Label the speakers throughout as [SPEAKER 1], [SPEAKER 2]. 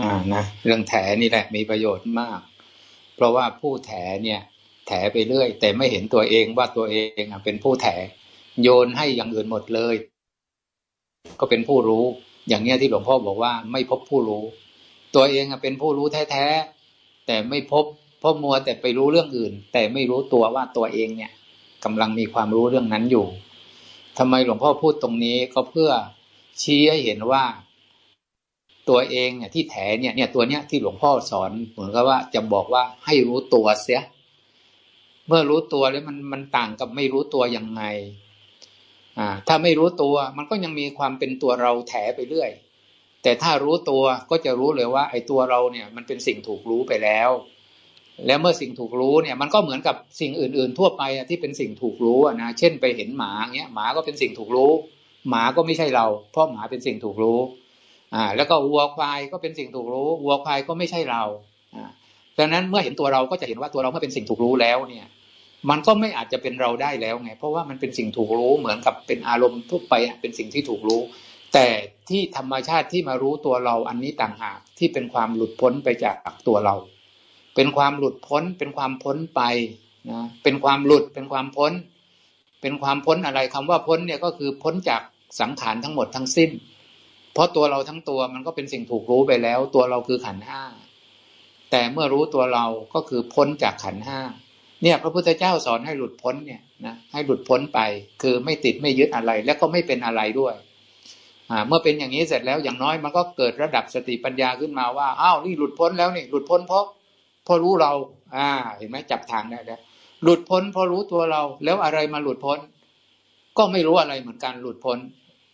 [SPEAKER 1] อ่านะเรื่องแถนี่แหละมีประโยชน์มาก เพราะว่าผู้แถเนี่ย แถไปเรื่อย แต่ไม่เห็นตัวเองว่าตัวเองเป็นผู้แถโยนให้อย่างอื่นหมดเลย ก็เป็นผู้รู้ อย่างเนี้ยที่หลวงพ่อบอกว่าไม่พบผู้รู้ ตัวเองเป็นผู้รู้แท้ๆแต่ไม่พบเพราะมัวแต่ไปรู้เรื่องอื่น แต่ไม่รู้ตัวว่าตัวเองเนี่ยกำลังมีความรู้เรื่องนั้นอยู่ทำไมหลวงพ่อพูดตรงนี้ก็เพื่อชี้ให้เห็นว่า ตัวเองเนี่ยที่แถเนี่ยเนี่ยตัวเนี้ยที่หลวงพ่อสอนเหมือนกับว่าจะบอกว่าให้รู้ตัวเสีย เมื่อรู้ตัวแล้วมันมันต่างกับไม่รู้ตัวยังไง อ่า ถ้าไม่รู้ตัวมันก็ยังมีความเป็นตัวเราแถไปเรื่อย แต่ถ้ารู้ตัวก็จะรู้เลยว่า ไอ้ตัวเราเนี่ย มันเป็นสิ่งถูกรู้ไปแล้ว แล้วเมื่อสิ่งถูกรู้เนี่ย มันก็เหมือนกับสิ่งอื่น ๆ ทั่วไปที่เป็นสิ่งถูกรู้นะเช่นไปเห็นหมาเงี้ยหมาก็เป็นสิ่งถูกรู้ หมาก็ไม่ใช่เรา เพราะหมาเป็นสิ่งถูกรู้ อ่า แล้วก็วัวควายก็เป็นสิ่งถูกรู้วัวควายก็ไม่ใช่เราอ่าดังนั้นเมื่อเห็นตัวเราก็จะเห็นว่าตัวเราเมื่อเป็นสิ่งถูกรู้แล้วเนี่ย มันก็ไม่อาจจะเป็นเราได้แล้วไง เพราะว่ามันเป็นสิ่งถูกรู้เหมือนกับเป็นอารมณ์ทั่วไปเป็นสิ่งที่ถูกรู้ แต่ที่ธรรมชาติที่มารู้ตัวเราอันนี้ต่างหากที่เป็นความหลุดพ้นไปจากตัวเรา เป็นความหลุดพ้น เป็นความพ้นไปนะเป็นความหลุดเป็นความพ้น เป็นความพ้นอะไรคำว่าพ้นเนี่ยก็คือพ้นจากสังขารทั้งหมดทั้งสิ้น เพราะตัวเราทั้งตัวมันก็เป็นสิ่งถูกรู้ไปแล้ว ตัวเราคือขันห้าแต่เมื่อรู้ตัวเราก็คือพ้นจากขันห้าเนี่ย พระพุทธเจ้าสอนให้หลุดพ้นเนี่ยนะให้หลุดพ้นไป คือไม่ติดไม่ยึดอะไร แล้วก็ไม่เป็นอะไรด้วยเมื่อเป็นอย่างนี้เสร็จแล้วอย่างน้อยมันก็เกิดระดับสติปัญญาขึ้นมาว่าอ้าวนี่หลุดพ้นแล้วนี่หลุดพ้นเพราะเพราะรู้เรา อ่า เห็นไหมจับทางได้แล้วหลุดพ้นเพราะรู้ตัวเรา แล้วอะไรมาหลุดพ้น ก็ไม่รู้อะไรเหมือนกันหลุดพ้น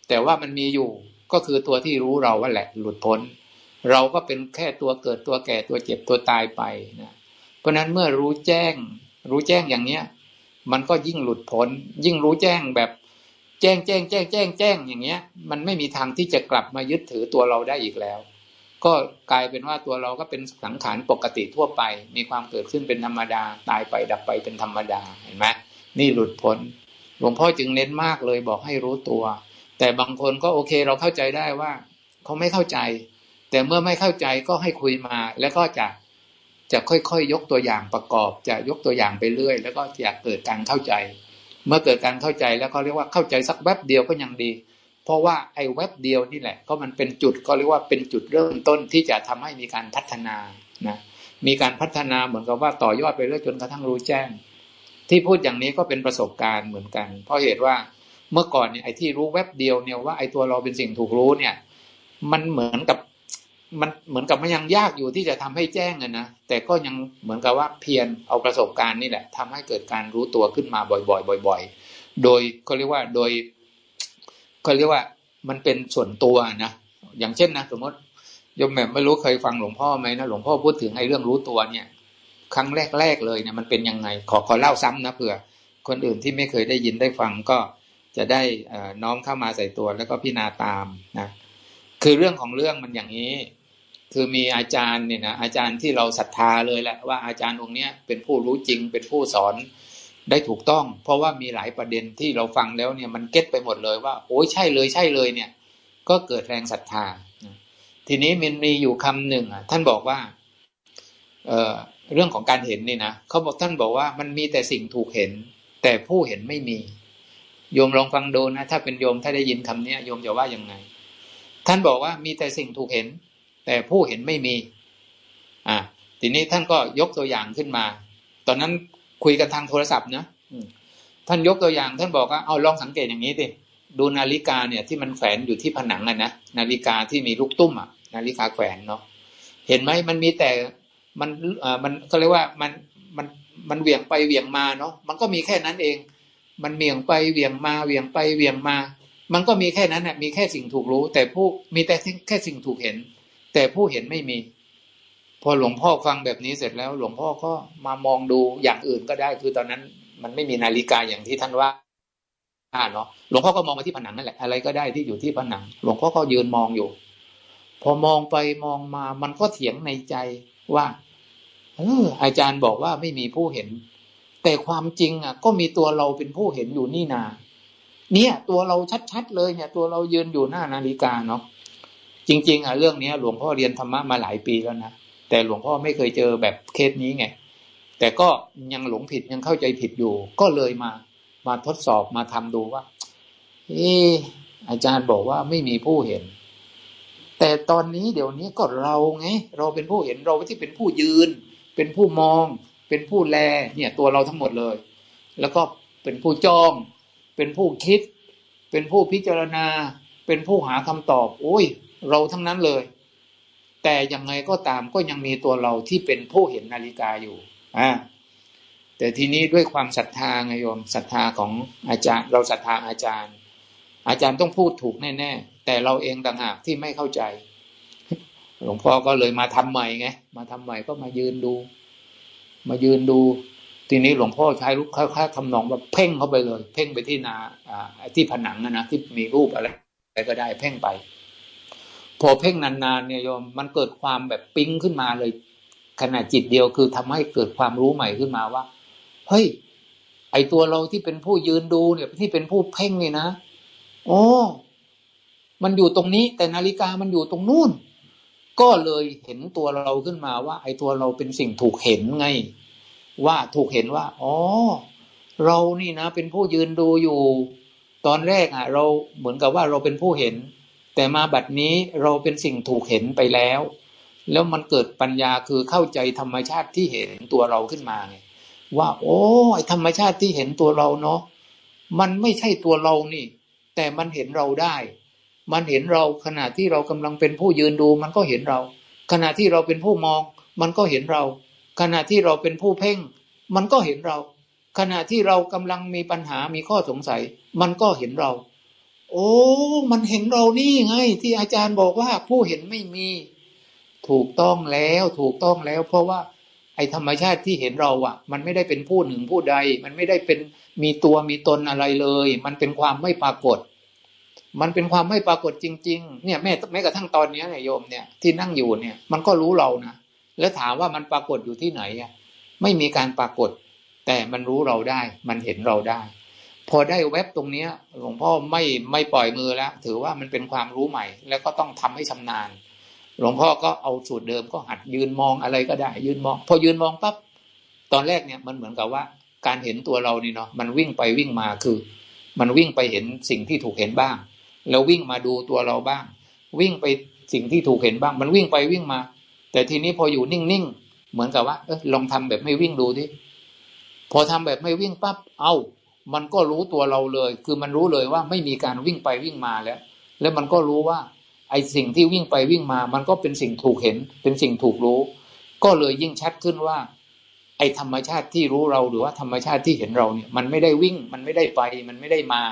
[SPEAKER 1] แต่ว่ามันมีอยู่ ก็คือตัวที่รู้เราว่าแหละหลุดพ้น เราก็เป็นแค่ตัวเกิดตัวแก่ตัวเจ็บตัวตายไปนะเพราะนั้นเมื่อรู้แจ้ง รู้แจ้งอย่างเนี้ย มันก็ยิ่งหลุดพ้น ยิ่งรู้แจ้งแบบแจ้งแจ้งแจ้งแจ้งแจ้งอย่างเงี้ย มันไม่มีทางที่จะกลับมายึดถือตัวเราได้อีกแล้ว ก็กลายเป็นว่าตัวเราก็เป็นสังขารปกติทั่วไป มีความเกิดขึ้นเป็นธรรมดา ตายไปดับไปเป็นธรรมดาเห็นไหมนี่หลุดพ้นหลวงพ่อจึงเน้นมากเลยบอกให้รู้ตัว แต่บางคนก็โอเคเราเข้าใจได้ว่าเขาไม่เข้าใจ แต่เมื่อไม่เข้าใจก็ให้คุยมา แล้วก็จะจะค่อยๆยยกตัวอย่างประกอบ จะยกตัวอย่างไปเรื่อย แล้วก็จะเกิดการเข้าใจ เมื่อเกิดการเข้าใจแล้วก็เรียกว่าเข้าใจสักแวบเดียวก็ยังดี เพราะว่าไอ้แวบเดียวนี่แหละ ก็มันเป็นจุดก็เรียกว่าเป็นจุดเริ่มต้นที่จะทำให้มีการพัฒนานะมีการพัฒนาเหมือนกับว่าต่อยอดไปเรื่อยจนกระทั่งรู้แจ้ง ที่พูดอย่างนี้ก็เป็นประสบการณ์เหมือนกัน เพราะเหตุว่า เมื่อก่อนเนี่ยไอ้ที่รู้แวบเดียวเนี่ยว่าไอ้ตัวเราเป็นสิ่งถูกรู้เนี่ย มันเหมือนกับมันเหมือนกับมันยังยากอยู่ที่จะทำให้แจ้งนะแต่ก็ยังเหมือนกับว่าเพียรเอาประสบการณ์นี่แหละทำให้เกิดการรู้ตัวขึ้นมาบ่อยๆบ่อย ๆ โดยเขาเรียกว่าโดยเขาเรียกว่ามันเป็นส่วนตัวนะอย่างเช่นนะสมมติยมแม่ไม่รู้เคยฟังหลวงพ่อไหมนะหลวงพ่อพูดถึงไอ้เรื่องรู้ตัวเนี่ย ครั้งแรกๆเลยเนี่ยมันเป็นยังไง ขอขอเล่าซ้ำนะเผื่อ คนอื่นที่ไม่เคยได้ยินได้ฟังก็ จะได้น้อมเข้ามาใส่ตัวแล้วก็พิจารณาตามนะคือเรื่องของเรื่องมันอย่างนี้ คือมีอาจารย์เนี่ยนะอาจารย์ที่เราศรัทธาเลยแหละว่าอาจารย์องค์นี้เป็นผู้รู้จริงเป็นผู้สอนได้ถูกต้อง เพราะว่ามีหลายประเด็นที่เราฟังแล้วเนี่ยมันเก็ตไปหมดเลยว่า โอ้ยใช่เลยใช่เลยเนี่ย ก็เกิดแรงศรัทธาทีนี้มันมีอยู่คำหนึ่งอะ ท่านบอกว่า เออเรื่องของการเห็นนี่นะเขาบอกท่านบอกว่ามันมีแต่สิ่งถูกเห็น แต่ผู้เห็นไม่มี โยมลองฟังดูนะ ถ้าเป็นโยมถ้าได้ยินคำนี้โยมจะว่ายังไง ท่านบอกว่ามีแต่สิ่งถูกเห็น แต่ผู้เห็นไม่มี อ่าทีนี้ท่านก็ยกตัวอย่างขึ้นมา ตอนนั้นคุยกันทางโทรศัพท์นะท่านยกตัวอย่าง ท่านบอกว่าเอาลองสังเกตอย่างนี้ดิดูนาฬิกาเนี่ยที่มันแฝงอยู่ที่ผนังอะนะนาฬิกาที่มีลูกตุ้มอะนาฬิกาแขวนเนาะเห็นไหมมันมีแต่มันเอ่ามันก็เรียกว่ามันมันมันเหวี่ยงไปเหวี่ยงมาเนาะมันก็มีแค่นั้นเอง มันเวียงไปเวียงมาเวียงไปเวียงมา มันก็มีแค่นั้นแหะมีแค่สิ่งถูกรู้ แต่ผู้มีแต่แค่สิ่งถูกเห็น แต่ผู้เห็นไม่มี พอหลวงพ่อฟังแบบนี้เสร็จแล้ว หลวงพ่อก็มามองดูอย่างอื่นก็ได้ คือตอนนั้น มันไม่มีนาฬิกาอย่างที่ท่านว่าเนาะหลวงพ่อก็มองมาที่ผนังนั่นแหละอะไรก็ได้ที่อยู่ที่ผนัง หลวงพ่อก็ยืนมองอยู่ พอมองไปมองมา มันก็เถียงในใจว่า เอออาจารย์บอกว่าไม่มีผู้เห็น แต่ความจริงอะ ก็มีตัวเราเป็นผู้เห็นอยู่นี่นา เนี่ย ตัวเราชัดๆเลยเนี่ย ตัวเรายืนอยู่หน้านาฬิกาเนาะจริง ๆอะเรื่องนี้หลวงพ่อเรียนธรรมะมาหลายปีแล้วนะแต่หลวงพ่อไม่เคยเจอแบบเคสนี้ไงแต่ก็ยังหลงผิดยังเข้าใจผิดอยู่ ก็เลยมา มาทดสอบมาทำดูว่าเอออาจารย์บอกว่าไม่มีผู้เห็น แต่ตอนนี้เดี๋ยวนี้ก็เราไง เราเป็นผู้เห็นเราที่เป็นผู้ยืน เป็นผู้มอง เป็นผู้แลเนี่ยตัวเราทั้งหมดเลย แล้วก็เป็นผู้จ้อง เป็นผู้คิด เป็นผู้พิจารณา เป็นผู้หาคำตอบโอ้ย เราทั้งนั้นเลย แต่ยังไงก็ตามก็ยังมีตัวเราที่เป็นผู้เห็นนาฬิกาอยู่อ่าแต่ทีนี้ด้วยความศรัทธาไงโยมศรัทธาของอาจารย์ เราศรัทธาอาจารย์ อาจารย์ต้องพูดถูกแน่ๆแต่เราเองต่างหากที่ไม่เข้าใจ หลวงพ่อก็เลยมาทำใหม่ไงมาทำใหม่ก็มายืนดู มายืนดู ทีนี้หลวงพ่อใช้รูปค่าๆทำนองแบบเพ่งเข้าไปเลย เพ่งไปที่นาอ่าที่ผนังนะที่มีรูปอะไรอะไรก็ได้เพ่งไป พอเพ่งนานๆเนี่ยโยมมันเกิดความแบบปิ๊งขึ้นมาเลยขณะจิตเดียวคือทำให้เกิดความรู้ใหม่ขึ้นมาว่า เฮ้ย ไอตัวเราที่เป็นผู้ยืนดูเนี่ยที่เป็นผู้เพ่งนี่นะโอ้มันอยู่ตรงนี้ แต่นาฬิกามันอยู่ตรงนู่น ก็เลยเห็นตัวเราขึ้นมาว่า ไอ้ตัวเราเป็นสิ่งถูกเห็นไง ว่าถูกเห็นว่า อ๋อ เรานี่นะ เป็นผู้ยืนดูอยู่ ตอนแรกอะ เราเหมือนกับว่าเราเป็นผู้เห็น แต่มาบัดนี้เราเป็นสิ่งถูกเห็นไปแล้ว แล้วมันเกิดปัญญาคือเข้าใจธรรมชาติที่เห็นตัวเราขึ้นมาไงว่า โอ้ยธรรมชาติที่เห็นตัวเราเนาะมันไม่ใช่ตัวเรานี่ แต่มันเห็นเราได้ มันเห็นเราขณะที่เรากำลังเป็นผู้ยืนดู มันก็เห็นเรา ขณะที่เราเป็นผู้มอง มันก็เห็นเรา ขณะที่เราเป็นผู้เพ่ง มันก็เห็นเรา ขณะที่เรากำลังมีปัญหามีข้อสงสัย มันก็เห็นเรา โอ้ มันเห็นเรานี่ไง ที่อาจารย์บอกว่าผู้เห็นไม่มี ถูกต้องแล้วถูกต้องแล้ว เพราะว่าไอธรรมชาติที่เห็นเราอะมันไม่ได้เป็นผู้หนึ่งผู้ใด มันไม่ได้เป็นมีตัวมีตนอะไรเลย มันเป็นความไม่ปรากฏ มันเป็นความไม่ปรากฏจริง ๆ เนี่ยแม้แม้กระทั่งตอนนี้เนี่ยโยมเนี่ยที่นั่งอยู่เนี่ยมันก็รู้เรานะแล้วถามว่ามันปรากฏอยู่ที่ไหนอะไม่มีการปรากฏ แต่มันรู้เราได้ มันเห็นเราได้ พอได้เว็บตรงเนี้ยหลวงพ่อไม่ไม่ปล่อยมือแล้ว ถือว่ามันเป็นความรู้ใหม่ แล้วก็ต้องทำให้ชำนาญ หลวงพ่อก็เอาสูตรเดิมก็หัดยืนมองอะไรก็ได้ ยืนมอง พอยืนมองปั๊บตอนแรกเนี่ยมันเหมือนกับว่า การเห็นตัวเรานี่เนาะมันวิ่งไปวิ่งมาคือ มันวิ่งไปเห็นสิ่งที่ถูกเห็นบ้าง แล้ววิ่งมาดูตัวเราบ้าง วิ่งไปสิ่งที่ถูกเห็นบ้าง มันวิ่งไปวิ่งมา แต่ทีนี้พออยู่นิ่งๆเหมือนกับว่าเออลองทำแบบไม่วิ่งดูดิพอทำแบบไม่วิ่งปั๊บเอา้า มันก็รู้ตัวเราเลย คือมันรู้เลยว่าไม่มีการวิ่งไปวิ่งมาแล้ว แล้วมันก็รู้ว่า ไอสิ่งที่วิ่งไปวิ่งมา มันก็เป็นสิ่งถูกเห็น เป็นสิ่งถูกรู้ ก็เลยยิ่งชัดขึ้นว่า ไอ้ธรรมชาติที่รู้เราหรือว่าธรรมชาติที่เห็นเราเนี่ยมันไม่ได้วิ่งมันไม่ได้ไปมันไม่ได้มา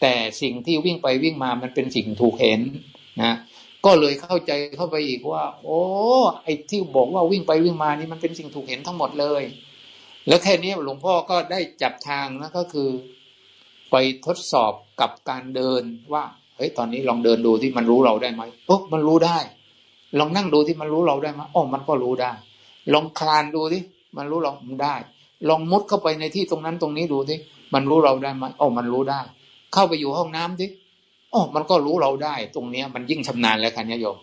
[SPEAKER 1] แต่สิ่งที่วิ่งไปวิ่งมามันเป็นสิ่งถูกเห็นนะก็เลยเข้าใจเข้าไปอีกว่า โอ้ไอ้ที่บอกว่าวิ่งไปวิ่งมานี่มันเป็นสิ่งถูกเห็นทั้งหมดเลย แล้วแค่นี้หลวงพ่อก็ได้จับทางนะก็คือ ไปทดสอบกับการเดินว่าเฮ้ยตอนนี้ลองเดินดูที่มันรู้เราได้ไหมโอ้มันรู้ได้ ลองนั่งดูที่มันรู้เราได้ไหมอ๋อมันก็รู้ได้ ลองคลานดูที่ มันรู้เราได้ ลองมุดเข้าไปในที่ตรงนั้นตรงนี้ดูทีมันรู้เราได้ไหมอ๋อมันรู้ได้ เข้าไปอยู่ห้องน้ำที่อ๋อมันก็รู้เราได้ ตรงเนี้ย มันยิ่งชำนาญแล้วคันโยม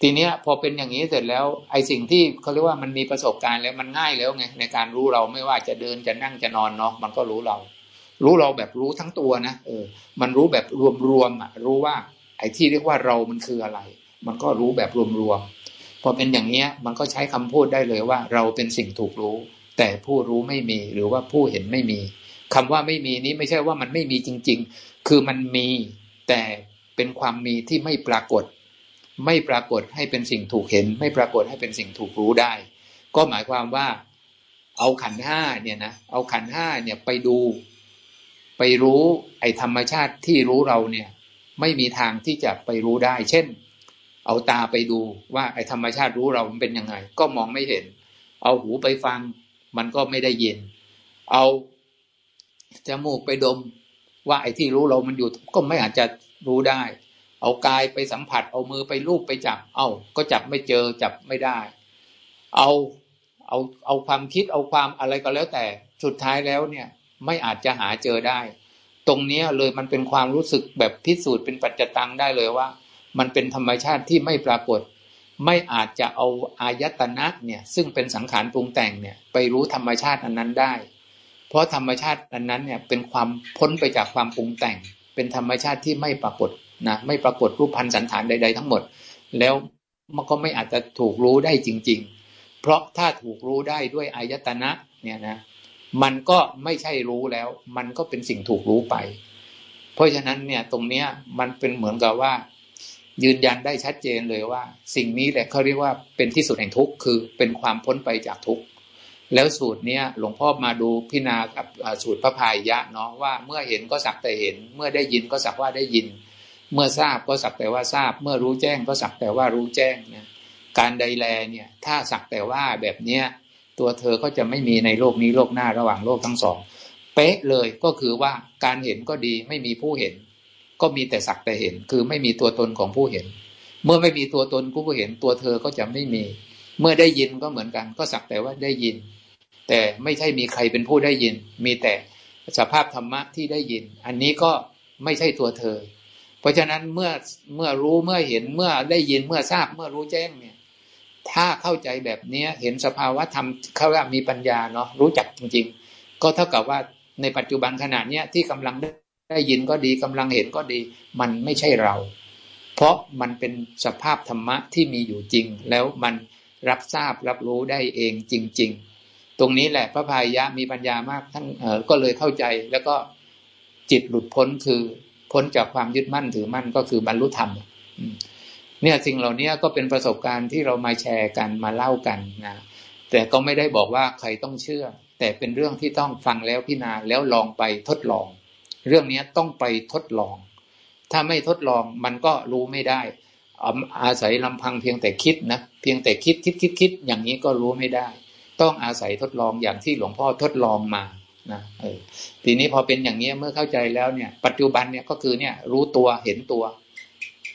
[SPEAKER 1] ทีเนี้ยพอเป็นอย่างนี้เสร็จแล้ว ไอ้สิ่งที่เขาเรียกว่ามันมีประสบการณ์แล้วมันง่ายแล้วไงในการรู้เราไม่ว่าจะเดินจะนั่งจะนอนเนาะมันก็รู้เรา รู้เราแบบรู้ทั้งตัวนะเออ มันรู้แบบรวมๆอะ รู้ว่า ไอ้ที่เรียกว่าเรามันคืออะไร มันก็รู้แบบรวมๆ พอเป็นอย่างเนี้ยมันก็ใช้คำพูดได้เลยว่า เราเป็นสิ่งถูกรู้ แต่ผู้รู้ไม่มีหรือว่าผู้เห็นไม่มีคำว่าไม่มีนี้ไม่ใช่ว่ามันไม่มีจริง ๆ คือมันมี แต่เป็นความมีที่ไม่ปรากฏ ไม่ปรากฏให้เป็นสิ่งถูกเห็น ไม่ปรากฏให้เป็นสิ่งถูกรู้ได้ ก็หมายความว่า เอาขันห้าเนี่ยนะเอาขันห้าเนี่ยไปดู ไปรู้ไอ้ธรรมชาติที่รู้เราเนี่ย ไม่มีทางที่จะไปรู้ได้ เช่น เอาตาไปดูว่าไอ้ธรรมชาติรู้เรามันเป็นยังไง ก็มองไม่เห็น เอาหูไปฟัง มันก็ไม่ได้ยิน เอาจมูกไปดม ว่าไอ้ที่รู้เรามันอยู่ ก็ไม่อาจจะรู้ได้ เอากายไปสัมผัส เอามือไปลูบไปจับ เอาก็จับไม่เจอจับไม่ได้ เอาเอาเอาความคิดเอาความอะไรก็แล้วแต่สุดท้ายแล้วเนี่ย ไม่อาจจะหาเจอได้ ตรงนี้เลยมันเป็นความรู้สึกแบบพิสูจน์เป็นปัจจตังได้เลยว่า มันเป็นธรรมชาติที่ไม่ปรากฏ ไม่อาจจะเอาอายตนะเนี่ยซึ่งเป็นสังขารปรุงแต่งเนี่ยไปรู้ธรรมชาติอันนั้นได้ เพราะธรรมชาติอันนั้นเนี่ยเป็นความพ้นไปจากความปรุงแต่ง เป็นธรรมชาติที่ไม่ปรากฏนะไม่ปรากฏรูปพันธ์สันฐานใด ๆ ทั้งหมด แล้วมันก็ไม่อาจจะถูกรู้ได้จริง ๆ เพราะถ้าถูกรู้ได้ด้วยอายตนะเนี่ยนะมันก็ไม่ใช่รู้แล้ว มันก็เป็นสิ่งถูกรู้ไป เพราะฉะนั้นเนี่ยตรงเนี้ยมันเป็นเหมือนกับว่า ยืนยันได้ชัดเจนเลยว่า สิ่งนี้แหละเขาเรียกว่าเป็นที่สุดแห่งทุกข์คือเป็นความพ้นไปจากทุกข์แล้วสูตรเนี้ยหลวงพ่อมาดูพิณากับสูตรพระพายยะเนาะว่าเมื่อเห็นก็สักแต่เห็น เมื่อได้ยินก็สักว่าได้ยิน เมื่อทราบก็สักแต่ว่าทราบ เมื่อรู้แจ้งก็สักแต่ว่ารู้แจ้งเนี่ยการใดแลเนี่ยถ้าสักแต่ว่าแบบเนี้ยตัวเธอก็จะไม่มีในโลกนี้โลกหน้าระหว่างโลกทั้งสอง เป๊ะเลยก็คือว่าการเห็นก็ดีไม่มีผู้เห็น ก็มีแต่สักแต่เห็น คือไม่มีตัวตนของผู้เห็น เมื่อไม่มีตัวตนผู้เห็น ตัวเธอก็จะไม่มี เมื่อได้ยินก็เหมือนกัน ก็สักแต่ว่าได้ยิน แต่ไม่ใช่มีใครเป็นผู้ได้ยิน มีแต่สภาพธรรมะที่ได้ยิน อันนี้ก็ไม่ใช่ตัวเธอ เพราะฉะนั้นเมื่อเมื่อรู้เมื่อเห็นเมื่อได้ยินเมื่อทราบเมื่อรู้แจ้งเนี่ย ถ้าเข้าใจแบบนี้เห็นสภาวะธรรมเขาว่ามีปัญญาเนาะรู้จักจริง ๆ ก็เท่ากับว่าในปัจจุบันขณะเนี้ยที่กำลัง ได้ยินก็ดีกำลังเห็นก็ดี มันไม่ใช่เรา เพราะมันเป็นสภาพธรรมะที่มีอยู่จริง แล้วมันรับทราบรับรู้ได้เองจริง ๆ ตรงนี้แหละพระพายะมีปัญญามากท่านเออก็เลยเข้าใจแล้วก็จิตหลุดพ้นคือพ้นจากความยึดมั่นถือมั่นก็คือบรรลุธรรมเนี่ยสิ่งเหล่านี้ก็เป็นประสบการณ์ที่เรามาแชร์กันมาเล่ากันนะแต่ก็ไม่ได้บอกว่าใครต้องเชื่อ แต่เป็นเรื่องที่ต้องฟังแล้วพิจารณาแล้วลองไปทดลอง เรื่องนี้ต้องไปทดลอง ถ้าไม่ทดลองมันก็รู้ไม่ได้ อาศัยลำพังเพียงแต่คิดนะเพียงแต่คิดคิดคิดคิดอย่างนี้ก็รู้ไม่ได้ ต้องอาศัยทดลองอย่างที่หลวงพ่อทดลองมานะเออทีนี้พอเป็นอย่างนี้เมื่อเข้าใจแล้วเนี่ย ปัจจุบันเนี่ยก็คือเนี่ยรู้ตัวเห็นตัว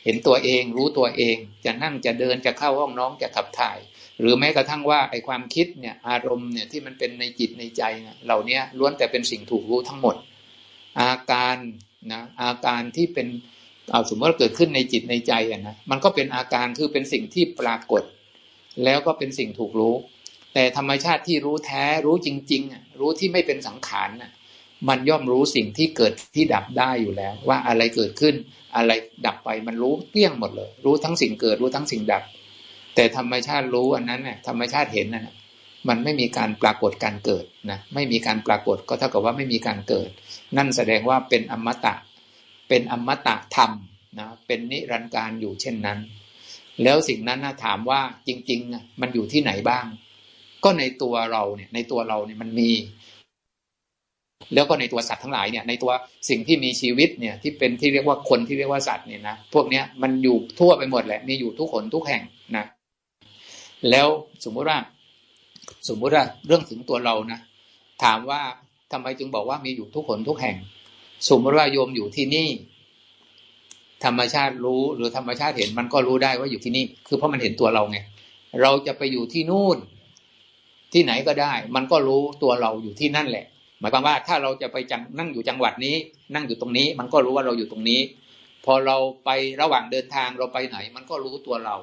[SPEAKER 1] เห็นตัวเอง รู้ตัวเอง จะนั่งจะเดินจะเข้าห้องน้องจะขับถ่าย หรือแม้กระทั่งว่าไอความคิดเนี่ยอารมณ์เนี่ยที่มันเป็นในจิตในใจเนี่ยเหล่านี้ล้วนแต่เป็นสิ่งถูกรู้ทั้งหมด อาการนะอาการที่เป็นเอาสมมติว่าเกิดขึ้นในจิตในใจอะนะมันก็เป็นอาการคือเป็นสิ่งที่ปรากฏ แล้วก็เป็นสิ่งถูกรู้ แต่ธรรมชาติที่รู้แท้รู้จริงๆรู้ที่ไม่เป็นสังขารน่ะมันย่อมรู้สิ่งที่เกิดที่ดับได้อยู่แล้ว ว่าอะไรเกิดขึ้นอะไรดับไปมันรู้เกลี้ยงหมดเลย รู้ทั้งสิ่งเกิดรู้ทั้งสิ่งดับ แต่ธรรมชาติรู้อันนั้นเนี่ยธรรมชาติเห็นนั่น มันไม่มีการปรากฏการเกิดนะไม่มีการปรากฏก็เท่ากับว่าไม่มีการเกิด นั่นแสดงว่าเป็นอมตะ เป็นอมตะธรรมนะเป็นนิรันดร์การอยู่เช่นนั้น แล้วสิ่งนั้นนะถามว่าจริงๆมันอยู่ที่ไหนบ้าง ก็ในตัวเราเนี่ยในตัวเราเนี่ยมันมี แล้วก็ในตัวสัตว์ทั้งหลายเนี่ย ในตัวสิ่งที่มีชีวิตเนี่ยที่เป็นที่เรียกว่าคนที่เรียกว่าสัตว์เนี่ยนะพวกเนี้ยมันอยู่ทั่วไปหมดแหละมีอยู่ทุกคนทุกแห่งนะแล้วสมมุติว่า สมมุติว่าเรื่องถึงตัวเรานะถามว่าทำไมจึงบอกว่ามีอยู่ทุกคนทุกแห่ง สมมติว่าโยมอยู่ที่นี่ ธรรมชาติรู้หรือธรรมชาติเห็นมันก็รู้ได้ว่าอยู่ที่นี่ คือเพราะมันเห็นตัวเราไงเราจะไปอยู่ที่นู่น ที่ไหนก็ได้ มันก็รู้ตัวเราอยู่ที่นั่นแหละ หมายความว่าถ้าเราจะไปจังนั่งอยู่จังหวัดนี้ นั่งอยู่ตรงนี้ มันก็รู้ว่าเราอยู่ตรงนี้ พอเราไประหว่างเดินทางเราไปไหน มันก็รู้ตัวเรา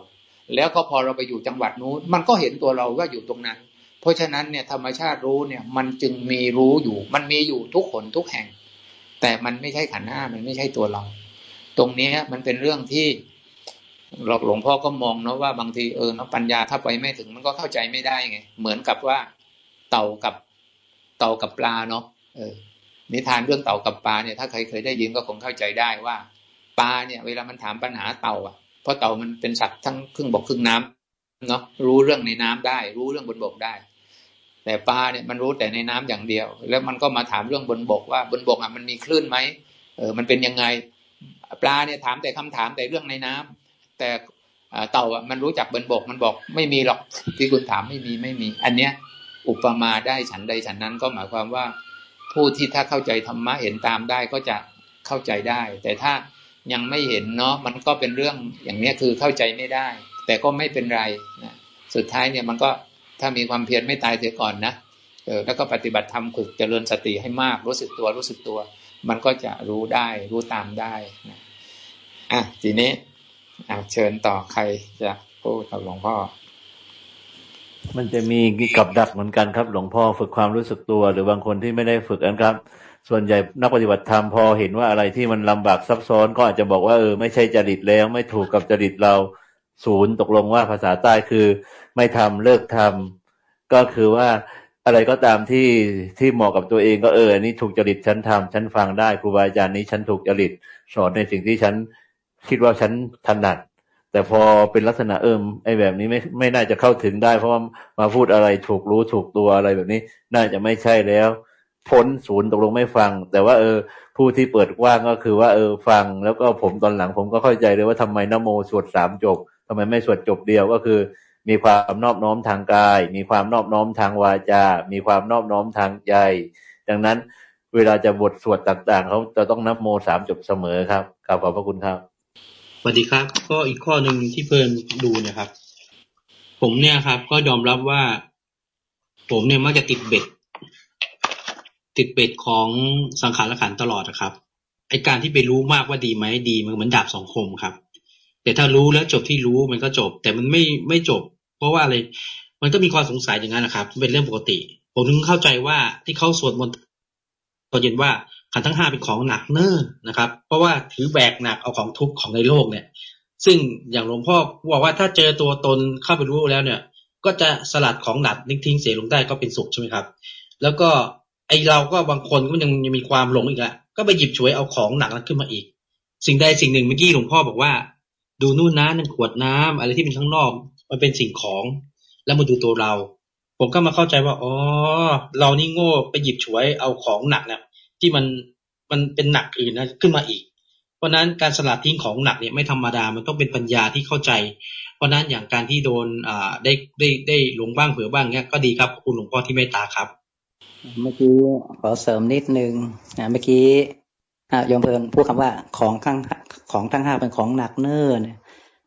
[SPEAKER 1] แล้วก็พอเราไปอยู่จังหวัดนู้น มันก็เห็นตัวเราว่าอยู่ตรงนั้น ราะฉะนั้นเนี่ยธรรมชาติรู้เนี่ย มันจึงมีรู้อยู่ มันมีอยู่ทุกคนทุกแห่ง แต่มันไม่ใช่ขันห้ามันไม่ใช่ตัวเรา ตรงนี้มันเป็นเรื่องที่เราหลวงพ่อก็มองเนาะว่าบางทีเออเนาะปัญญาถ้าไปไม่ถึงมันก็เข้าใจไม่ได้ไงเหมือนกับว่าเต่ากับเต่ากับปลาเนาะเออนิทานเรื่องเต่ากับปลาเนี่ยถ้าใครเคยได้ยินก็คงเข้าใจได้ว่าปลาเนี่ย เวลามันถามปัญหาเต่าอะเพราะเต่ามันเป็นสัตว์ทั้งครึ่งบกครึ่งน้ำเนาะรู้เรื่องในน้ำได้ รู้เรื่องบนบกได้ แต่ปลาเนี่ยมันรู้แต่ในน้ำอย่างเดียว แล้วมันก็มาถามเรื่องบนบกว่าบนบกอะมันมีคลื่นไหมเออมันเป็นยังไง ปลาเนี่ยถามแต่คำถามแต่เรื่องในน้ำแต่เต่าอะมันรู้จักบนบกมันบอกไม่มีหรอกที่คุณถามไม่มีไม่มี อันเนี้ยอุปมาได้ฉันใดฉันนั้นก็หมายความว่า ผู้ที่ถ้าเข้าใจธรรมะเห็นตามได้ก็จะเข้าใจได้ แต่ถ้ายังไม่เห็นเนาะมันก็เป็นเรื่องอย่างนี้คือเข้าใจไม่ได้ แต่ก็ไม่เป็นไรนะสุดท้ายเนี่ยมันก็ ถ้ามีความเพียรไม่ตายเสียก่อนนะเออแล้วก็ปฏิบัติธรรมฝึกเจริญสติให้มากรู้สึกตัวรู้สึกตัว มันก็จะรู้ได้รู้ตามได้นะอะทีนี้อาเชิญต่อใครจะพูดกับหลวงพ่อ
[SPEAKER 2] มันจะมีกับดักเหมือนกันครับ หลวงพ่อฝึกความรู้สึกตัว หรือบางคนที่ไม่ได้ฝึกกันครับ ส่วนใหญ่นักปฏิบัติธรรมพอเห็นว่าอะไรที่มันลำบากซับซ้อนก็อาจจะบอกว่าเออไม่ใช่จริตแล้ว ไม่ถูกกับจริตเราศูนย์ตกลงว่าภาษาใต้คือ ไม่ทำเลิกทำก็คือว่าอะไรก็ตามที่ที่เหมาะกับตัวเองก็เออนนี้ถูกจริตฉันทำฉันฟังได้ครูบาอาจารย์นี้ฉันถูกจริตสอนในสิ่งที่ฉันคิดว่าฉันถนัด แต่พอเป็นลักษณะเอิมไอ้แบบนี้ไม่ไม่น่าจะเข้าถึงได้ เพราะว่ามาพูดอะไรถูกรู้ถูกตัวอะไรแบบนี้ น่าจะไม่ใช่แล้วพ้นศูนย์ตกลงไม่ฟัง แต่ว่าเออ ผู้ที่เปิดกว้างก็คือว่าเออฟัง แล้วก็ผมตอนหลังผมก็เข้าใจเลยว่าทำไมนโมสวดสามจบทำไมไม่สวดจบเดียวก็คือ มีความนอบน้อมทางกาย มีความนอบน้อมทางวาจา มีความนอบน้อมทางใจ ดังนั้นเวลาจะบทสวดต่างๆเขาจะต้องนับโมสามจบเสมอครับขอบพระคุณครับ
[SPEAKER 3] สวัสดีครับ ก็อีกข้อหนึ่งที่เพื่นดูนะครับ ผมเนี่ยครับ ก็ยอมรับว่า ผมเนี่ยมักจะติดเบ็ด ติดเบ็ดของสังขารขันตลอดนะครับไอการที่ไปรู้มากว่าดีไหมดีมันเหมือนดาบสองคมครับ แต่ถ้ารู้แล้วจบที่รู้มันก็จบ แต่มันไม่ไม่จบ เพราะว่าอะไรมันก็มีความสงสัยอย่างนั้นนะครับเป็นเรื่องปกติ ผมถึงเข้าใจว่าที่เขาสวดมนต์ตอนเย็นว่าขันทั้งห้าเป็นของหนักเนิ่นนะครับ เพราะว่าถือแบกหนักเอาของทุกข์ของในโลกเนี่ย ซึ่งอย่างหลวงพ่อบอกว่าถ้าเจอตัวตนเข้าไปรู้แล้วเนี่ย ก็จะสลัดของหนักนิ่งทิ้งเสียลงได้ก็เป็นสุขใช่ไหมครับ แล้วก็ไอเราก็บางคนก็ยังยังมีความหลงอีกละก็ไปหยิบฉวยเอาของหนักนั้นขึ้นมาอีก สิ่งใดสิ่งหนึ่งเมื่อกี้หลวงพ่อบอกว่า ดูนู่นนะนั่นขวดน้ำอะไรที่เป็นข้างนอก มันเป็นสิ่งของ แล้วมาดูตัวเรา ผมก็มาเข้าใจว่าอ๋อเรานี่โง่ไปหยิบฉวยเอาของหนักเนี่ยที่มันมันเป็นหนักอื่นนะขึ้นมาอีก เพราะนั้นการสลัดทิ้งของหนักเนี่ยไม่ธรรมดามันต้องเป็นปัญญาที่เข้าใจ เพราะนั้นอย่างการที่โดนอ่าได้ได้ได้หลงบ้างเผื่อบ้างเนี่ยก็ดีครับคุณหลวงพ่อที่เมตตาครับ
[SPEAKER 4] เมื่อกี้ขอเสริมนิดนึงนะเมื่อกี้ยมเพลินพูดคำว่าของข้างของทั้งห้าเป็นของหนักเนิ่น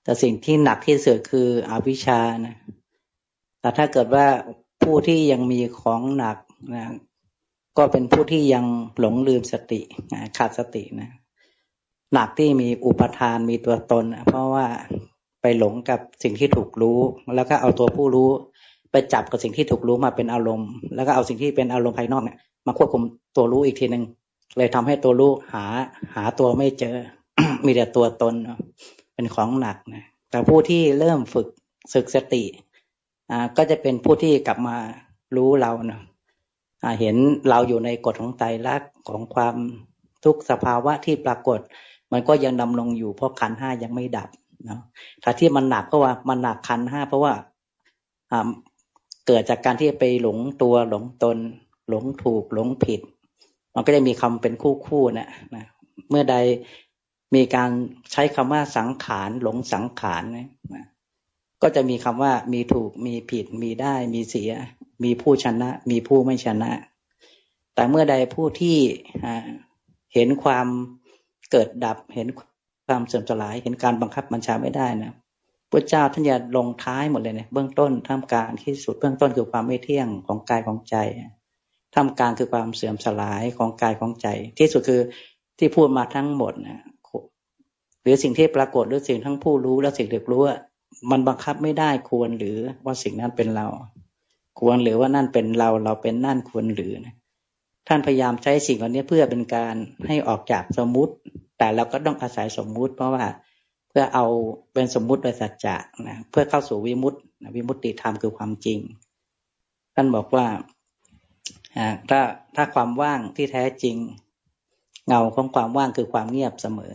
[SPEAKER 4] แต่สิ่งที่หนักที่สุดคืออวิชชานะแต่ถ้าเกิดว่าผู้ที่ยังมีของหนักนะก็เป็นผู้ที่ยังหลงลืมสติขาดสตินะหนักที่มีอุปทานมีตัวตนเพราะว่าไปหลงกับสิ่งที่ถูกรู้ แล้วก็เอาตัวผู้รู้ไปจับกับสิ่งที่ถูกรู้มาเป็นอารมณ์ แล้วก็เอาสิ่งที่เป็นอารมณ์ภายนอกเนี่ยมาควบคุมตัวรู้อีกทีหนึ่งเลยทำให้ตัวลูกหาหาตัวไม่เจอ มีแต่ตัวตน เป็นของหนักนะแต่ผู้ที่เริ่มฝึกศึกสติอ่าก็จะเป็นผู้ที่กลับมารู้เราเนะอ่าเห็นเราอยู่ในกฎของไตรลักษณ์ของความทุกสภาวะที่ปรากฏ มันก็ยังดำรงอยู่เพราะขันห้ายังไม่ดับเนาะถ้าที่มันหนักเพราะว่ามันหนักขันห้าเพราะว่าอ่าเกิดจากการที่ไปหลงตัวหลงตน หลงถูกหลงผิด มันก็จะมีคำเป็นคู่คู่นะนะเมื่อใด มีการใช้คำว่าสังขารหลงสังขารนะก็จะมีคำว่ามีถูกมีผิด มีได้ มีเสีย มีผู้ชนะ มีผู้ไม่ชนะ แต่เมื่อใดผู้ที่เห็นความเกิดดับ เห็นความเสื่อมสลาย เห็นการบังคับบัญชาไม่ได้นะพระเจ้าท่านจะลงท้ายหมดเลยเนี่ยเบื้องต้นท่ามกลางที่สุดเบื้องต้นคือความไม่เที่ยงของกายของใจทำการคือความเสื่อมสลายของกายของใจ ที่สุดคือที่พูดมาทั้งหมดนะ รือสิ่งที่ปรากฏหรือสิ่งทั้งผู้รู้และสิ่งที่รู้มันบังคับไม่ได้ควรหรือว่าสิ่งนั้นเป็นเรา ควรหรือว่านั่นเป็นเราเราเป็นนั่นควรหรือนะท่านพยายามใช้สิ่งเหล่านี้เพื่อเป็นการให้ออกจากสมมุติ แต่เราก็ต้องอาศัยสมมุติ เพราะว่าเพื่อเอาเป็นสมมุติโดยสัจจะนะเพื่อเข้าสู่วิมุตติวิมุตติธรรมคือความจริง ท่านบอกว่าถ้าถ้าความว่างที่แท้จริง เงาของความว่างคือความเงียบเสมอ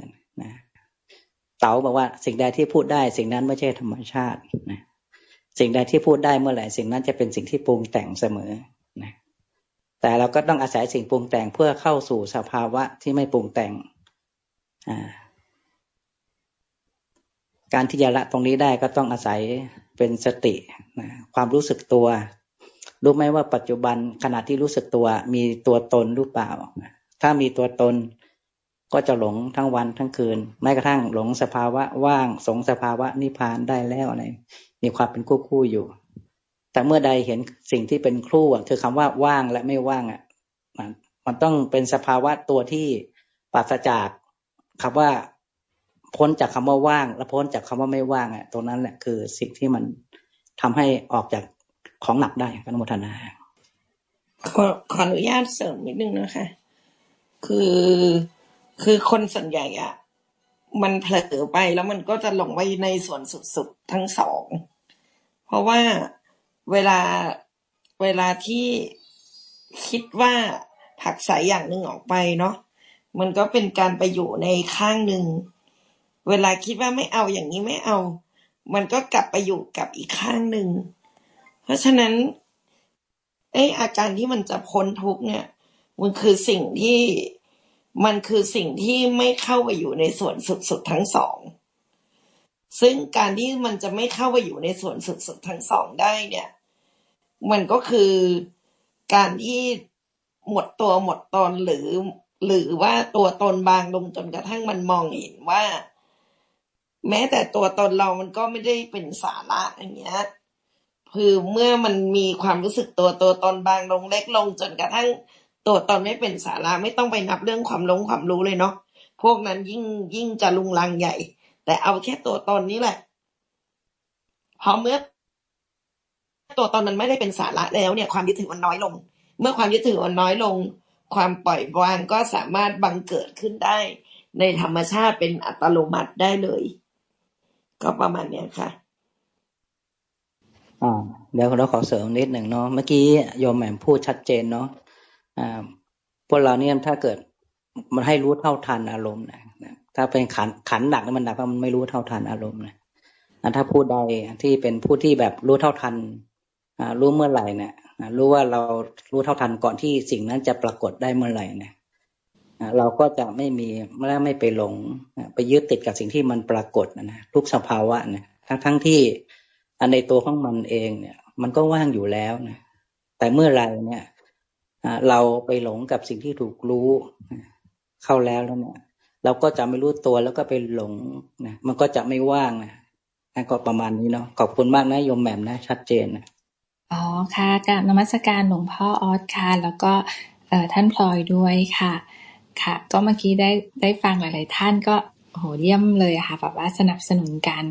[SPEAKER 4] เต๋าบอกว่า สิ่งใดที่พูดได้ สิ่งนั้นไม่ใช่ธรรมชาตินะสิ่งใดที่พูดได้เมื่อไหร่สิ่งนั้นจะเป็นสิ่งที่ปรุงแต่งเสมอนะแต่เราก็ต้องอาศัยสิ่งปรุงแต่งเพื่อเข้าสู่สภาวะที่ไม่ปรุงแต่งการที่จะละตรงนี้ได้ก็ต้องอาศัยเป็นสตินะความรู้สึกตัว รู้ไหมว่าปัจจุบันขณะที่รู้สึกตัว มีตัวตนหรือเปล่า ถ้ามีตัวตน ก็จะหลงทั้งวันทั้งคืน แม้กระทั่งหลงสภาวะว่าง สงสภาวะนิพพานได้แล้วอะไรมีความเป็นคู่คู่อยู่ แต่เมื่อใดเห็นสิ่งที่เป็นคู่คือคำว่าว่างและไม่ว่างอะมันต้องเป็นสภาวะตัวที่ปราศจากคำว่าพ้นจากคำว่าว่าง และพ้นจากคำว่าไม่ว่างอะตรงนั้นแหละคือสิ่งที่มันทำให้ออกจากของหนักได้อนุโมทนา
[SPEAKER 5] ขอขออนุญาตเสริมนิดนึงนะคะ คือ คือคนส่วนใหญ่อะมันเผลอไปแล้วมันก็จะหลงไว้ในส่วนสุดๆทั้งสอง เพราะว่าเวลาเวลาที่คิดว่าผักสายอย่างหนึ่งออกไปเนาะมันก็เป็นการไปอยู่ในข้างหนึ่ง เวลาคิดว่าไม่เอาอย่างนี้ไม่เอา มันก็กลับไปอยู่กับอีกข้างหนึ่ง เพราะฉะนั้นไอ้อาการที่มันจะพ้นทุกเนี่ย มันคือสิ่งที่ มันคือสิ่งที่ไม่เข้าไปอยู่ในส่วนสุดๆทั้งสอง ซึ่งการที่มันจะไม่เข้าไปอยู่ในส่วนสุดๆทั้งสองได้เนี่ย มันก็คือการที่หมดตัวหมดตนหรือ หรือว่าตัวตนบางลงจนกระทั่งมันมองเห็นว่า แม้แต่ตัวตนเรามันก็ไม่ได้เป็นสาระอย่างเงี้ยคือเมื่อมันมีความรู้สึกตัวตัวตนบางลงเล็กลงจนกระทั่ง ตัวตนไม่เป็นสาระไม่ต้องไปนับเรื่องความลงความรู้เลยเนาะพวกนั้นยิ่งยิ่งจะลุงลังใหญ่ แต่เอาแค่ตัวตนนี้แหละพอเมื่อตัวตนมันไม่ได้เป็นสาระแล้วเนี่ย ความยึดถือมันน้อยลง เมื่อความยึดถือมันน้อยลง ความปล่อยวางก็สามารถบังเกิดขึ้นได้ ในธรรมชาติเป็นอัตโนมัติได้เลย ก็ประมาณเนี้ยค่ะ
[SPEAKER 4] อ่าเดี๋ยวเราขอเสริมนิดหนึ่งเนาะเมื่อกี้โยมแหม่มพูดชัดเจนเนาะ พวกเราเนี่ยถ้าเกิดมันให้รู้เท่าทันอารมณ์นะถ้าเป็นขันขันหนักนี่มันหนักมันไม่รู้เท่าทันอารมณ์นะถ้าผู้ใดที่เป็นผู้ที่แบบรู้เท่าทันรู้เมื่อไหร่เนี่ยรู้ว่าเรารู้เท่าทันก่อนที่สิ่งนั้นจะปรากฏได้เมื่อไหร่เนี่ยเราก็จะไม่มีไม่ไม่ไปหลงไปยึดติดกับสิ่งที่มันปรากฏนะทุกสภาวะนะทั้งทั้งที่ในตัวของมันเองเนี่ย มันก็ว่างอยู่แล้วนะแต่เมื่อไรเนี่ย เราไปหลงกับสิ่งที่ถูกรู้เข้าแล้วแล้วเนี่ยเราก็จะไม่รู้ตัวแล้วก็ไปหลงนะมันก็จะไม่ว่างนะก็ประมาณนี้เนาะขอบคุณมากนะโยมแหม่มนะ ชัดเจนนะ
[SPEAKER 6] อ๋อค่ะกับนมัสการหลวงพ่อออสค่ะแล้วก็ท่านพลอยด้วยค่ะ ค่ะ ก็เมื่อกี้ได้ได้ฟังหลาย ๆ ท่านก็โหเยี่ยมเลยค่ะแบบว่าสนับสนุนกัน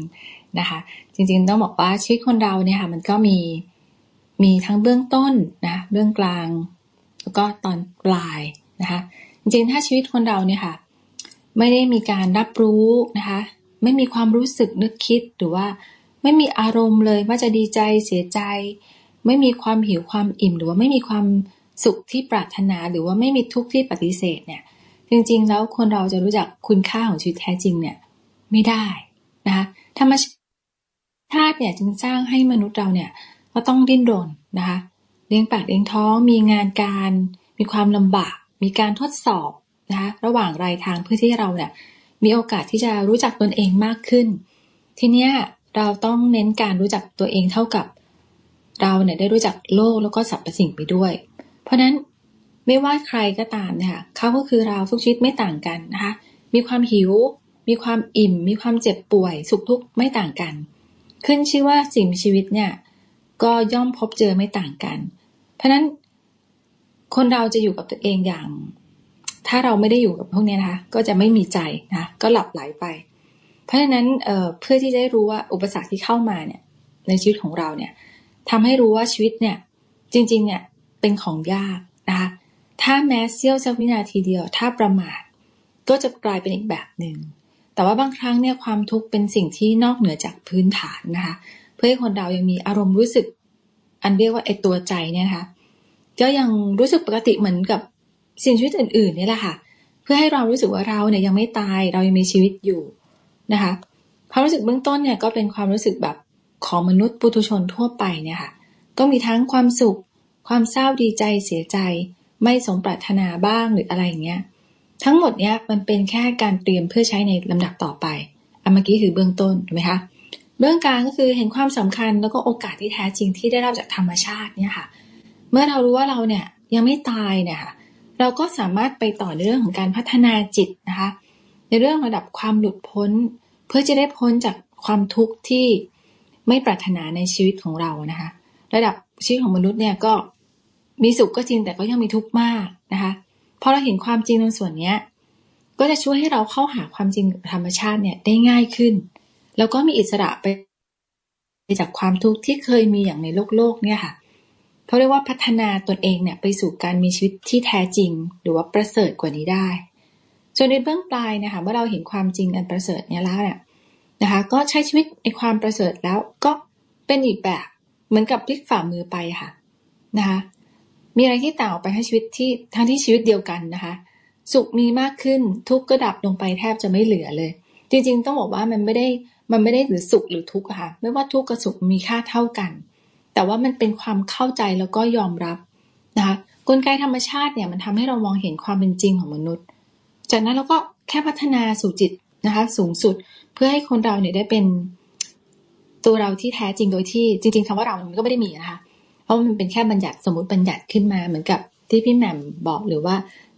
[SPEAKER 6] นะคะ จริง ๆ ต้องบอกว่าชีวิตคนเราเนี่ยค่ะ มันก็มีมีทั้งเบื้องต้นนะ เบื้องกลาง แล้วก็ตอนปลายนะคะ จริงๆ ถ้าชีวิตคนเราเนี่ยค่ะ ไม่ได้มีการรับรู้นะคะ ไม่มีความรู้สึกนึกคิดหรือว่าไม่มีอารมณ์เลยว่าจะดีใจเสียใจ ไม่มีความหิวความอิ่ม หรือว่าไม่มีความสุขที่ปรารถนาหรือว่าไม่มีทุกข์ที่ปฏิเสธเนี่ย จริงๆ แล้วคนเราจะรู้จักคุณค่าของชีวิตแท้จริงเนี่ยไม่ได้นะคะธรรมชาติเนี่ยจึงสร้างให้มนุษย์เราเนี่ยก็ต้องดิ้นรนนะคะ เลี้ยงปากเลี้ยงท้อง มีงานการ มีความลำบาก มีการทดสอบนะคะระหว่างรายทางเพื่อที่เราเนี่ยมีโอกาสที่จะรู้จักตนเองมากขึ้น ทีเนี้ยเราต้องเน้นการรู้จักตัวเองเท่ากับ เราเนี่ยได้รู้จักโลกแล้วก็สรรพสิ่งไปด้วย เพราะนั้นไม่ว่าใครก็ตามเนี่ยเขาก็คือเราทุกชีวิตไม่ต่างกันนะคะมีความหิว มีความอิ่ม มีความเจ็บป่วย สุขทุกข์ไม่ต่างกัน ขึ้นชื่อว่าสิ่งมีชีวิตเนี่ย ก็ย่อมพบเจอไม่ต่างกัน เพราะนั้นคนเราจะอยู่กับตัวเองอย่าง ถ้าเราไม่ได้อยู่กับพวกนี้นะคะ ก็จะไม่มีใจนะก็หลับไหลไป เพราะฉะนั้นเเพื่อที่จะได้รู้ว่าอุปสรรคที่เข้ามาเนี่ย ในชีวิตของเราเนี่ยทำให้รู้ว่าชีวิตเนี่ย จริง ๆ เนี่ยเป็นของยากนะคะถ้าแม้เสี้ยวสักวินาทีเดียว ถ้าประมาทก็จะกลายเป็นอีกแบบหนึ่งแต่ว่าบางครั้งเนี่ยความทุกข์เป็นสิ่งที่นอกเหนือจากพื้นฐานนะคะ พื่อให้คนเรายังมีอารมณ์รู้สึก อันเรียกว่าไอตัวใจเนี่ยนะคะก็ยังรู้สึกปกติเหมือนกับสิ่งชีวิตอื่นๆนี่แหละค่ะ เพื่อให้เรารู้สึกว่าเราเนี่ยยังไม่ตายเรายังมีชีวิตอยู่นะคะความรู้สึกเบื้องต้นเนี่ยก็เป็นความรู้สึกแบบของมนุษย์ปุถุชนทั่วไปเนี่ยค่ะ ก็มีทั้งความสุข ความเศร้าดีใจเสียใจ ไม่สมปรารถนาบ้างหรืออะไรอย่างเงี้ยทั้งหมดเนี้ยมันเป็นแค่การเตรียมเพื่อใช้ในลำดับต่อไปอันเมื่อกี้คือเบื้องต้นถูกไหมคะ เบื้องกลางก็คือเห็นความสำคัญแล้วก็โอกาสที่แท้จริงที่ได้รับจากธรรมชาติเนี่ยค่ะ เมื่อเรารู้ว่าเราเนี่ยยังไม่ตายเนี่ยค่ะเราก็สามารถไปต่อในเรื่องของการพัฒนาจิตนะคะ ในเรื่องระดับความหลุดพ้น เพื่อจะได้พ้นจากความทุกข์ที่ไม่ปรารถนาในชีวิตของเรานะคะ ระดับชีวิตของมนุษย์เนี่ยก็มีสุขก็จริงแต่ก็ยังมีทุกข์มากนะคะพอเราเห็นความจริงในส่วนเนี้ยก็จะช่วยให้เราเข้าหาความจริงธรรมชาติเนี่ยได้ง่ายขึ้น แล้วก็มีอิสระไปจากความทุกข์ที่เคยมีอย่างในโลกโลกเนี่ยค่ะเขาเรียกว่าพัฒนาตนเองเนี่ยไปสู่การมีชีวิตที่แท้จริง หรือว่าประเสริฐกว่านี้ได้จนในเบื้องปลายนะคะเมื่อเราเห็นความจริงอันประเสริฐเนี่ยแล้วเนี่ยนะคะ ก็ใช้ชีวิตในความประเสริฐแล้วก็เป็นอีกแบบเหมือนกับพลิกฝ่ามือไปค่ะนะคะ มีอะไรที่ต่างออกไปให้ชีวิตที่ทั้งที่ชีวิตเดียวกันนะคะ สุขมีมากขึ้นทุกข์ก็ดับลงไปแทบจะไม่เหลือเลย จริงๆ ต้องบอกว่ามันไม่ได้ มันไม่ได้หรือสุขหรือทุกข์ค่ะ ไม่ว่าทุกข์กับสุขมีค่าเท่ากัน แต่ว่ามันเป็นความเข้าใจแล้วก็ยอมรับนะคะกลไกธรรมชาติเนี่ยมันทำให้เรามองเห็นความเป็นจริงของมนุษย์ จากนั้นเราก็แค่พัฒนาสู่จิตนะคะสูงสุดเพื่อให้คนเราเนี่ยได้เป็นตัวเราที่แท้จริงโดยที่จริงๆคำว่าเรามันก็ไม่ได้มีนะคะเพราะมันเป็นแค่บัญญัติสมมติบัญญัติขึ้นมาเหมือนกับที่พี่แหม่มบอกหรือว่า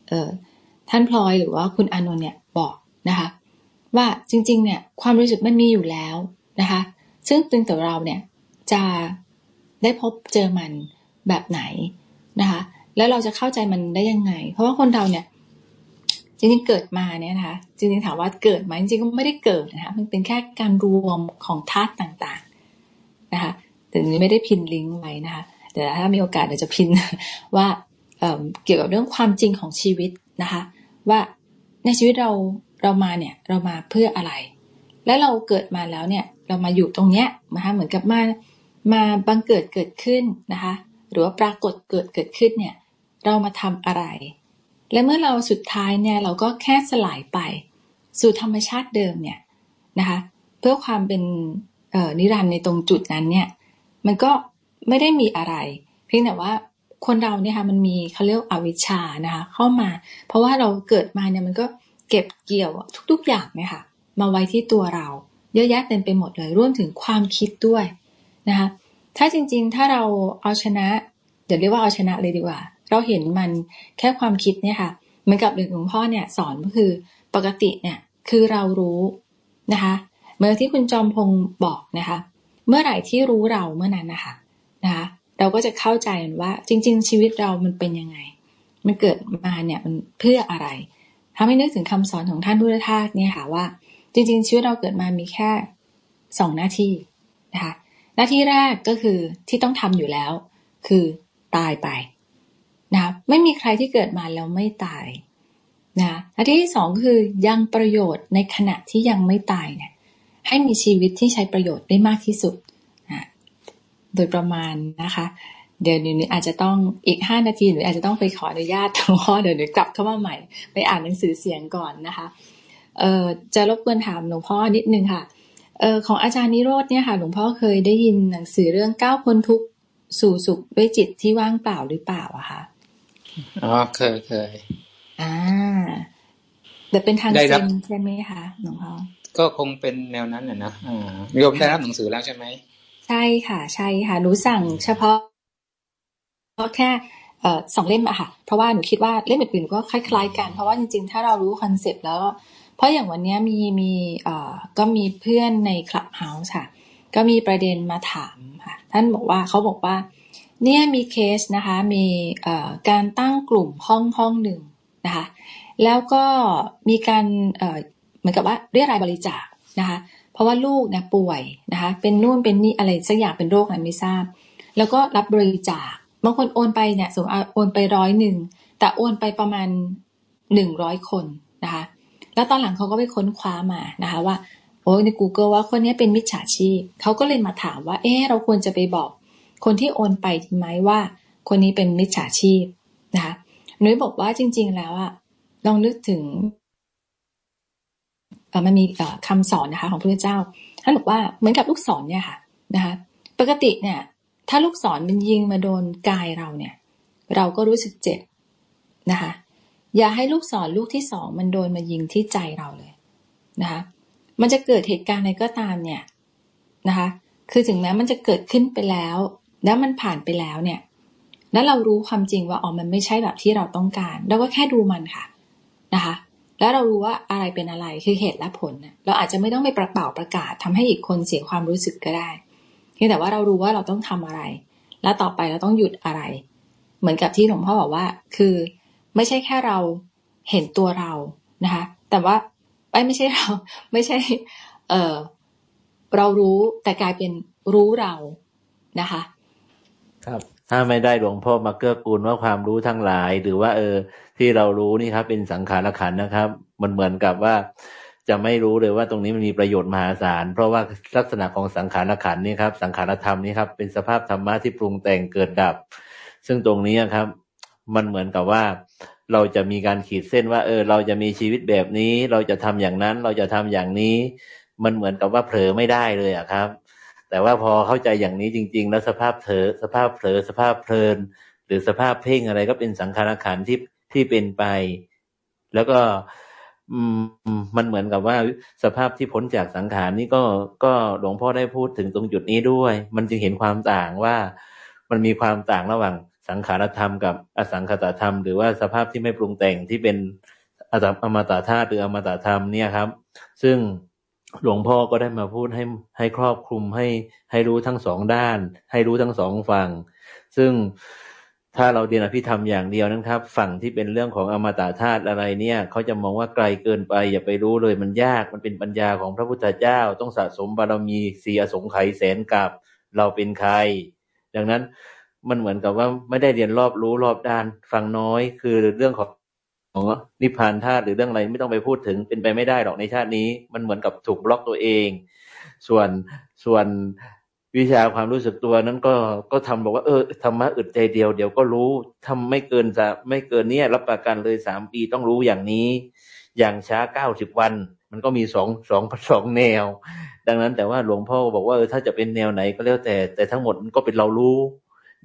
[SPEAKER 6] เออท่านพลอยหรือว่าคุณอานนท์เนี่ยบอกนะคะ ว่าจริงๆ เนี่ยความรู้สึกมันมีอยู่แล้วนะคะ ซึ่งเป็นแต่เราเนี่ยจะได้พบเจอมันแบบไหนนะคะ แล้วเราจะเข้าใจมันได้ยังไง เพราะว่าคนเราเนี่ยจริงๆเกิดมาเนี่ยนะคะจริงๆถามว่าเกิดไหมจริงๆก็ไม่ได้เกิดนะคะมันเป็นแค่การรวมของธาตุต่างๆนะคะแต่นี้ไม่ได้พินลิงก์ไว้นะคะเดี๋ยวถ้ามีโอกาสเดี๋ยวจะพินว่าเเกี่ยวกับเรื่องความจริงของชีวิตนะคะ ว่าในชีวิตเรา เรามาเนี่ยเรามาเพื่ออะไร และเราเกิดมาแล้วเนี่ยเรามาอยู่ตรงเนี้ยนะคะเหมือนกับมามาบังเกิดเกิดขึ้นนะคะ หรือว่าปรากฏเกิดเกิดขึ้นเนี่ยเรามาทำอะไร และเมื่อเราสุดท้ายเนี่ยเราก็แค่สลายไป สู่ธรรมชาติเดิมเนี่ยนะคะเพื่อความเป็นนิรันดร์ในตรงจุดนั้นเนี่ยมันก็ไม่ได้มีอะไร เพียงแต่ว่าคนเราเนี่ยค่ะมันมีเขาเรียกอวิชชานะคะเข้ามา เพราะว่าเราเกิดมาเนี่ยมันก็ เก็บเกี่ยวทุกๆอย่างเนี่ยค่ะ มาไว้ที่ตัวเรา เยอะแยะเต็มไปหมดเลยร่วมถึงความคิดด้วยนะคะถ้าจริงๆ ถ้าเราเอาชนะ เดี๋ยวเรียกว่าเอาชนะเลยดีกว่า เราเห็นมันแค่ความคิดเนี่ยค่ะเหมือนกับหลวงพ่อเนี่ยสอนก็คือปกติเนี่ยคือเรารู้นะคะเมื่อที่คุณจอมพงศ์บอกนะคะ เมื่อไหร่ที่รู้เราเมื่อนั้นนะคะนะคะเราก็จะเข้าใจว่าจริง ๆ ชีวิตเรามันเป็นยังไง มันเกิดมาเนี่ยมันเพื่ออะไร ทำให้นึกถึงคำสอนของท่านพุทธทาสเนี่ยค่ะว่า จริงๆ ชีวิตเราเกิดมามีแค่สองหน้าที่นะคะหน้าที่แรกก็คือที่ต้องทำอยู่แล้ว คือตายไปนะไม่มีใครที่เกิดมาแล้วไม่ตายนะอันที่สองคือยังประโยชน์ในขณะที่ยังไม่ตายเนี่ยให้มีชีวิตที่ใช้ประโยชน์ได้มากที่สุดนะโดยประมาณนะคะ เดี๋ยวนี้อาจจะต้องอีกห้านาทีหรืออาจจะต้องไปขออนุญาตหลวงพ่อเดี๋ยวหนูกลับเข้ามาใหม่ ไปอ่านหนังสือเสียงก่อนนะคะเอ่อจะรบกวนถามหลวงพ่อนิดนึงค่ะเอ่อของอาจารย์นิโรธเนี่ยค่ะ หลวงพ่อเคยได้ยินหนังสือเรื่องก้าวพ้นทุกสู่สุขด้วยจิตที่ว่างเปล่าหรือเปล่าอะคะ
[SPEAKER 1] อ๋อเคยเคย
[SPEAKER 6] อ่าแต่เป็นทางเซนใช่ไหมคะหลวงพ่อ
[SPEAKER 1] ก็คงเป็นแนวนั้นแหละนะอ่าโยมได้รับหนังสือแล้วใช่ไหม
[SPEAKER 6] ใช่ค่ะ ใช่ค่ะหนูสั่งเฉพาะ เพราะแค่เอ่อสองเล่มอะค่ะ เพราะว่าหนูคิดว่าเล่มอื่นๆก็คล้ายๆกัน เพราะว่าจริงๆ ถ้าเรารู้ concept แล้ว เพราะอย่างวันนี้มีมีเอ่อก็มีเพื่อนใน Clubhouse ค่ะ ก็มีประเด็นมาถามค่ะ ท่านบอกว่าเขาบอกว่า เนี่ยมีเคสนะคะ มีการตั้งกลุ่มห้องห้องหนึ่งนะคะ แล้วก็มีการเหมือนกับว่าเรียรายบริจาคนะคะ เพราะว่าลูกเนี่ยป่วยนะคะ เป็นนู่นเป็นนี่อะไรสักอย่างเป็นโรคอะไรไม่ทราบ แล้วก็รับบริจาค บางคนโอนไปเนี่ยสมมติโอนไปร้อยหนึ่งแต่โอนไปประมาณหนึ่งร้อยคนนะคะ แล้วตอนหลังเขาก็ไปค้นคว้ามานะคะว่าโอ้ใน Google ว่าคนนี้เป็นมิจฉาชีพเขาก็เลยมาถามว่า เออเราควรจะไปบอก คนที่โอนไปทีไหมว่า คนนี้เป็นมิจฉาชีพนะคะนุ้ยบอกว่าจริง ๆ แล้วอะลองนึกถึงมันมีคำสอนนะคะ ของพระเจ้าท่านบอกว่าเหมือนกับลูกศรเนี่ยค่ะนะคะ ปกติเนี่ย ถ้าลูกศรมันยิงมาโดนกายเราเนี่ย เราก็รู้สึกเจ็บนะคะ อย่าให้ลูกศรลูกที่สองมันโดนมายิงที่ใจเราเลยนะคะ มันจะเกิดเหตุการณ์อะไรก็ตามเนี่ยนะคะ คือถึงแม้มันจะเกิดขึ้นไปแล้ว แล้วมันผ่านไปแล้วเนี่ย แล้วเรารู้ความจริงว่าอ๋อมันไม่ใช่แบบที่เราต้องการ เราก็แค่ดูมันค่ะนะคะแล้วเรารู้ว่าอะไรเป็นอะไรคือเหตุและผลเราอาจจะไม่ต้องไปประเป่าประกาศทำให้อีกคนเสียความรู้สึกก็ได้ เพียงแต่ว่าเรารู้ว่าเราต้องทำอะไร แล้วต่อไปเราต้องหยุดอะไร เหมือนกับที่หลวงพ่อบอกว่า คือไม่ใช่แค่เราเห็นตัวเรานะคะ แต่ว่าไม่ใช่เรา ไม่ใช่ เออเรารู้แต่กลายเป็นรู้เรานะคะ
[SPEAKER 2] ครับ ถ้าไม่ได้หลวงพ่อมาเกื้อกูลว่าความรู้ทั้งหลาย หรือว่า เออ ที่เรารู้นี่ครับ เป็นสังขารขันนะครับ มันเหมือนกับว่า จะไม่รู้เลยว่าตรงนี้มันมีประโยชน์มหาศาล เพราะว่าลักษณะของสังขารขันนี่ครับ สังขารธรรมนี่ครับ เป็นสภาพธรรมะที่ปรุงแต่งเกิดดับ ซึ่งตรงนี้ครับ มันเหมือนกับว่า เราจะมีการขีดเส้นว่า เออ เราจะมีชีวิตแบบนี้ เราจะทำอย่างนั้น เราจะทำอย่างนี้ มันเหมือนกับว่าเผลอไม่ได้เลยอะครับ แต่ว่าพอเข้าใจอย่างนี้จริง ๆ แล้วสภาพเผลอสภาพเผลอสภาพเพลิน หรือสภาพเพ่งอะไรก็เป็นสังขารขันที่ที่เป็นไป แล้วก็ อืม มันเหมือนกับว่าสภาพที่พ้นจากสังขารนี่ก็ก็หลวงพ่อได้พูดถึงตรงจุดนี้ด้วย มันจึงเห็นความต่างว่า มันมีความต่างระหว่างสังขารธรรมกับอสังขตธรรม หรือว่าสภาพที่ไม่ปรุงแต่งที่เป็นอมตะธาตุหรืออมตะธรรมเนี่ยครับ ซึ่งหลวงพ่อก็ได้มาพูดให้ให้ครอบคลุมให้ให้รู้ทั้งสองด้าน ให้รู้ทั้งสองฝั่งซึ่ง ถ้าเราเรียนอภิธรรมอย่างเดียวนะครับ ฝั่งที่เป็นเรื่องของอมตะธาตุอะไรเนี่ยเขาจะมองว่าไกลเกินไป อย่าไปรู้เลยมันยากมันเป็นปัญญาของพระพุทธเจ้า ต้องสะสมบารมีสีอสงไขยแสนกับเราเป็นใคร ดังนั้นมันเหมือนกับว่าไม่ได้เรียนรอบรู้รอบด้านฟังน้อยคือเรื่องของของนิพพานธาตุหรือเรื่องอะไรไม่ต้องไปพูดถึงเป็นไปไม่ได้หรอกในชาตินี้ มันเหมือนกับถูกบล็อกตัวเอง ส่วนส่วน วิชาความรู้สึกตัวนั้นก็ก็ทำบอกว่าเออธรรมะอึดใจเดียวเดี๋ยวก็รู้ทำไม่เกินจะไม่เกินเนี้ยรับประกันเลยสามปีต้องรู้อย่างนี้ อย่างช้าเก้าสิบวัน มันก็มีสองสองสองแนว ดังนั้นแต่ว่าหลวงพ่อบอกว่าเออถ้าจะเป็นแนวไหนก็แล้วแต่ แต่ทั้งหมดมันก็เป็นเรารู้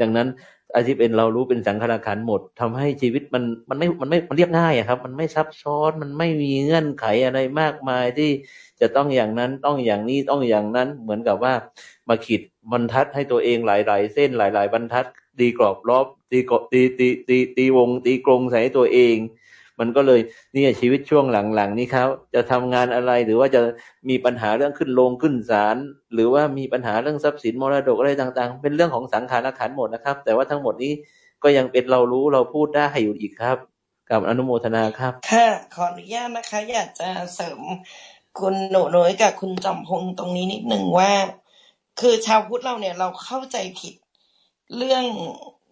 [SPEAKER 2] ดังนั้น อาชีพเป็นเรารู้เป็นสังขารขันหมดทำให้ชีวิตมันมันไม่มันไม่มันเรียบง่ายอะครับ มันไม่ซับซ้อนมันไม่มีเงื่อนไขอะไรมากมายที่จะต้องอย่างนั้นต้องอย่างนี้ต้องอย่างนั้น เหมือนกับว่ามาขีดบรรทัดให้ตัวเองหลาย ๆ เส้นหลาย ๆ บรรทัดตีกรอบรอบตีกบตีตีตีตีวงตีกรงใส่ตัวเอง มันก็เลยเนี่ยชีวิตช่วงหลังๆนี้ครับ จะทำงานอะไรหรือว่าจะมีปัญหาเรื่องขึ้นลงขึ้นศาลหรือว่ามีปัญหาเรื่องทรัพย์สินมรดกอะไรต่างๆ เป็นเรื่องของสังขารขันหมดนะครับ แต่ว่าทั้งหมดนี้ก็ยังเป็นเรารู้เราพูดได้อยู่อีกครับ กับอนุโมทนาครับ
[SPEAKER 5] ค่ะขออนุญาตนะคะ อยากจะเสริมคุณหนูน้อยกับคุณจอมพงตรงนี้นิดหนึ่งว่า คือชาวพุทธเราเนี่ยเราเข้าใจผิดเรื่อง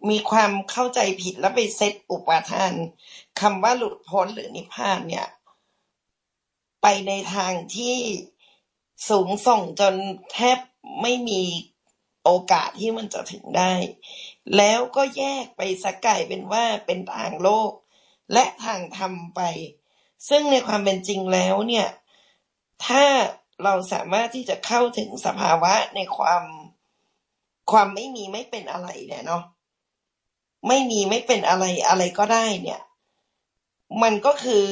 [SPEAKER 5] มีความเข้าใจผิดแล้วไปเซตอุปาทานคำว่าหลุดพ้นหรือนิพพานเนี่ย ไปในทางที่สูงส่งจนแทบไม่มีโอกาสที่มันจะถึงได้ แล้วก็แยกไปสักไก่เป็นว่าเป็นทางโลก และทางธรรมไป ซึ่งในความเป็นจริงแล้วเนี่ย ถ้าเราสามารถที่จะเข้าถึงสภาวะในความความไม่มีไม่เป็นอะไรเนี่ยเนาะ ไม่มีไม่เป็นอะไร อะไรก็ได้เนี่ย มันก็คือ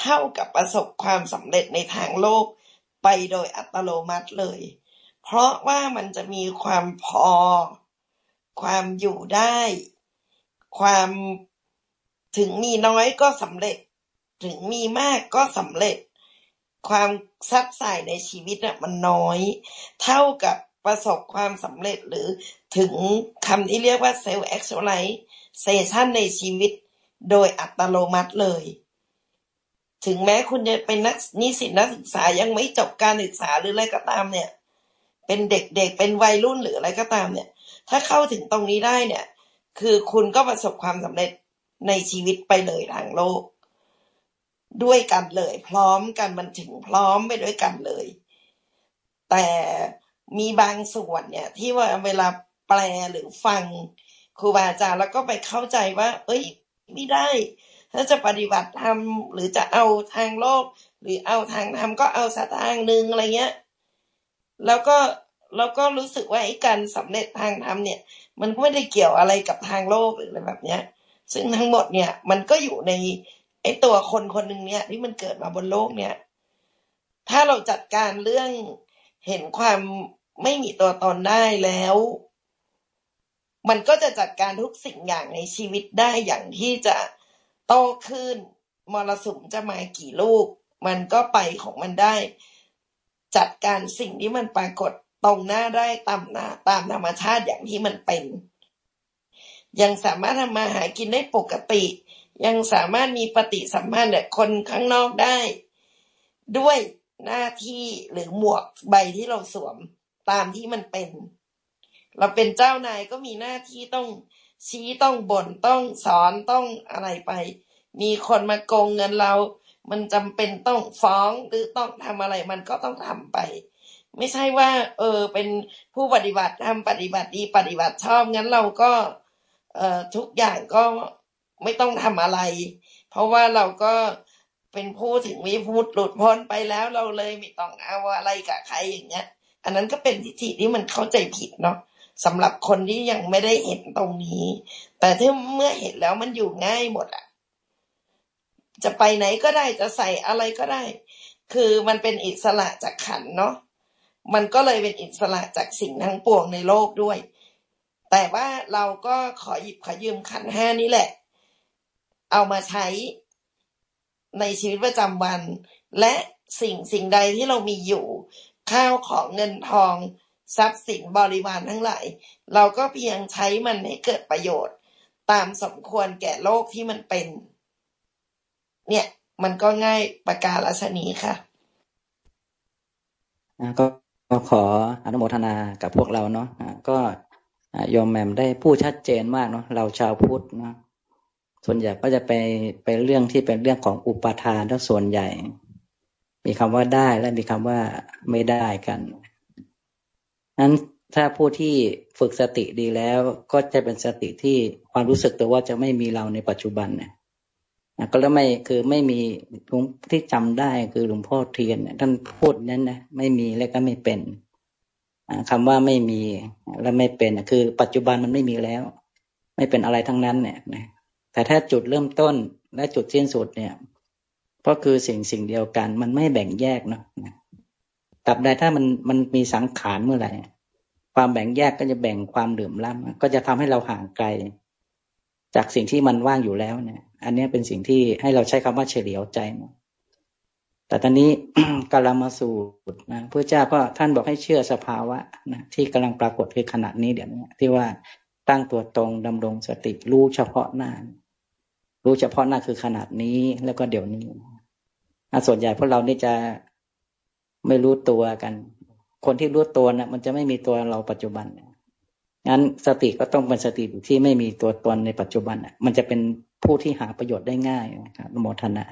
[SPEAKER 5] เท่ากับประสบความสำเร็จในทางโลกไปโดยอัตโนมัติเลย เพราะว่ามันจะมีความพอ ความอยู่ได้ ความถึงมีน้อยก็สำเร็จ ถึงมีมากก็สำเร็จ ความsuffer ในชีวิตน่ะมันน้อย เท่ากับ ประสบความสำเร็จหรือถึงคำที่เรียกว่า self-actualization ในชีวิตโดยอัตโนมัติเลย ถึงแม้คุณจะเป็นนักนิสิตนักศึกษายังไม่จบการศึกษาหรืออะไรก็ตามเนี่ย เป็นเด็กๆเป็นวัยรุ่นหรืออะไรก็ตามเนี่ย ถ้าเข้าถึงตรงนี้ได้เนี่ย คือคุณก็ประสบความสำเร็จในชีวิตไปเลยทางโลก ด้วยกันเลย พร้อมกันมันถึงพร้อมไปด้วยกันเลย แต่ มีบางส่วนเนี่ย ที่ว่าเวลาแปลหรือฟังครูบาอาจารย์แล้วก็ไปเข้าใจว่า เอ้ย ไม่ได้ ถ้าจะปฏิบัติธรรมหรือจะเอาทางโลก หรือเอาทางธรรมก็เอาสัทางหนึ่งอะไรเงี้ย แล้วก็แล้วก็รู้สึกว่าไอ้การสำเร็จทางธรรมเนี่ย มันก็ไม่ได้เกี่ยวอะไรกับทางโลกหรืออะไรแบบเนี้ย ซึ่งทั้งหมดเนี่ย มันก็อยู่ในไอ้ตัวคนคนหนึ่งเนี่ย ที่มันเกิดมาบนโลกเนี่ย ถ้าเราจัดการเรื่อง เห็นความไม่มีตัวตนได้แล้ว มันก็จะจัดการทุกสิ่งอย่างในชีวิตได้อย่างที่จะโตขึ้นมรสุมจะมากี่ลูก มันก็ไปของมันได้ จัดการสิ่งที่มันปรากฏตรงหน้าได้ตามหน้าตามธรรมชาติอย่างที่มันเป็น ยังสามารถทำมาหากินได้ปกติ ยังสามารถมีปฏิสัมพันธ์กับคนข้างนอกได้ ด้วย หน้าที่หรือหมวกใบที่เราสวมตามที่มันเป็น เราเป็นเจ้านายก็มีหน้าที่ต้องชี้ต้องบ่นต้องสอนต้องอะไรไป มีคนมาโกงเงินเรา มันจำเป็นต้องฟ้องหรือต้องทำอะไรมันก็ต้องทำไป ไม่ใช่ว่า เออ เป็นผู้ปฏิบัติทำปฏิบัติดีปฏิบัติชอบงั้นเราก็ เอ่อทุกอย่างก็ไม่ต้องทำอะไร เพราะว่าเราก็ เป็นผู้ถึงวิพุทธหลุดพ้นไปแล้วเราเลยไม่ต้องเอาอะไรกับใครอย่างเงี้ย อันนั้นก็เป็นทิฏฐิที่มันเข้าใจผิดเนาะสำหรับคนที่ยังไม่ได้เห็นตรงนี้ แต่ถ้าเมื่อเห็นแล้วมันอยู่ง่ายหมดอะจะไปไหนก็ได้จะใส่อะไรก็ได้ คือมันเป็นอิสระจากขันเนาะมันก็เลยเป็นอิสระจากสิ่งทั้งปวงในโลกด้วย แต่ว่าเราก็ขอหยิบขอยืมขันห้านี้แหละ เอามาใช้ ในชีวิตประจำวัน และสิ่งสิ่งใดที่เรามีอยู่ ข้าวของเงินทองทรัพย์สินบริวารทั้งหลาย เราก็เพียงใช้มันให้เกิดประโยชน์ ตามสมควรแก่โลกที่มันเป็น เนี่ยมันก็ง่ายประการละชนีค่ะ
[SPEAKER 4] ก็ขออนุโมทนากับพวกเราเนาะก็ยอมแหม่มได้พูดชัดเจนมากเนาะเราชาวพุทธเนาะ ส่วนใหญ่ก็จะไปไปเรื่องที่เป็นเรื่องของอุปทานทั้งส่วนใหญ่ มีคำว่าได้และมีคำว่าไม่ได้กันนั้นถ้าผู้ที่ฝึกสติดีแล้วก็จะเป็นสติที่ความรู้สึกตัวว่าจะไม่มีเราในปัจจุบันเนี่ยก็แล้วไม่คือไม่มีที่จำได้คือหลวงพ่อเทียนท่านพูดนั้นนะไม่มีและก็ไม่เป็นคำว่าไม่มีและไม่เป็นคือปัจจุบันมันไม่มีแล้ว ไม่เป็นอะไรทั้งนั้นเนี่ยนะ แต่ถ้าจุดเริ่มต้นและจุดสิ้นสุดเนี่ย ก็คือสิ่งสิ่งเดียวกัน มันไม่แบ่งแยกเนาะตับใดถ้ามันมันมีสังขารเมื่อไหร่ความแบ่งแยกก็จะแบ่งความเหลื่อมล้ำก็จะทำให้เราห่างไกล จากสิ่งที่มันว่างอยู่แล้วเนี่ย อันนี้เป็นสิ่งที่ให้เราใช้คำว่าเฉลียวใจนะแต่ตอนนี้กำลังมาสู่นะพระเจ้าก็ท่านบอกให้เชื่อสภาวะนะที่กำลังปรากฏคือขณะนี้เดี๋ยวนี้ที่ว่าตั้งตัวตรงดำรงสติรู้เฉพาะหน้า รู้เฉพาะหน้าคือขนาดนี้แล้วก็เดี๋ยวนี้ส่วนใหญ่พวกเรานี่จะไม่รู้ตัวกัน คนที่รู้ตัวนะ่ะ มันจะไม่มีตัวเราปัจจุบันงั้นสติก็ต้องเป็นสติที่ไม่มีตัวตนในปัจจุบันมันจะเป็นผู้ที่หาประโยชน์ได้ง่ายนะครับโมทนา